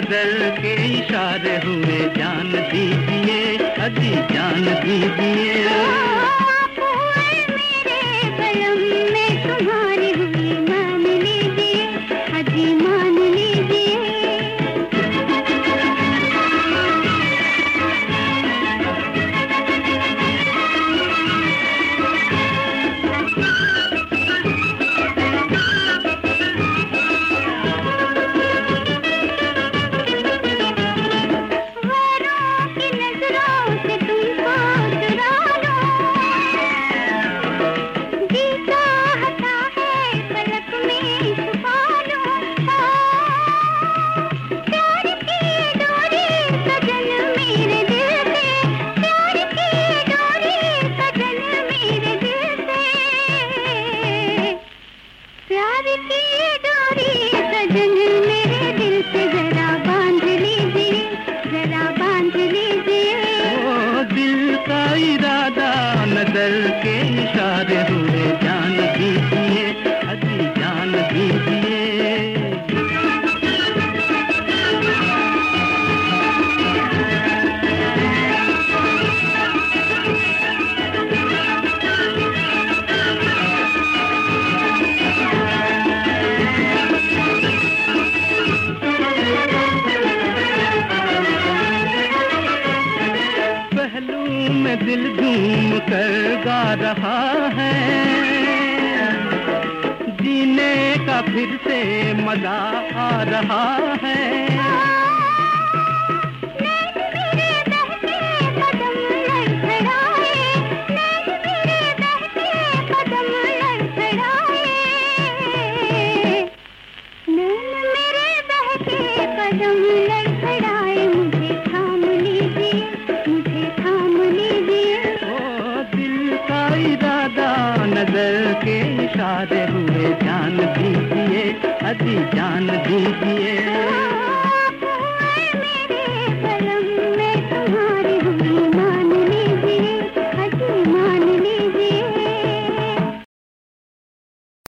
नज़र के इशारे हुए जान दीजिए अजी जान दीजिए। கடல் में दिल झूम कर गा रहा है। जीने का फिर से मज़ा आ रहा है। इशारे हुए जान दीजिए अजी जान दीजिए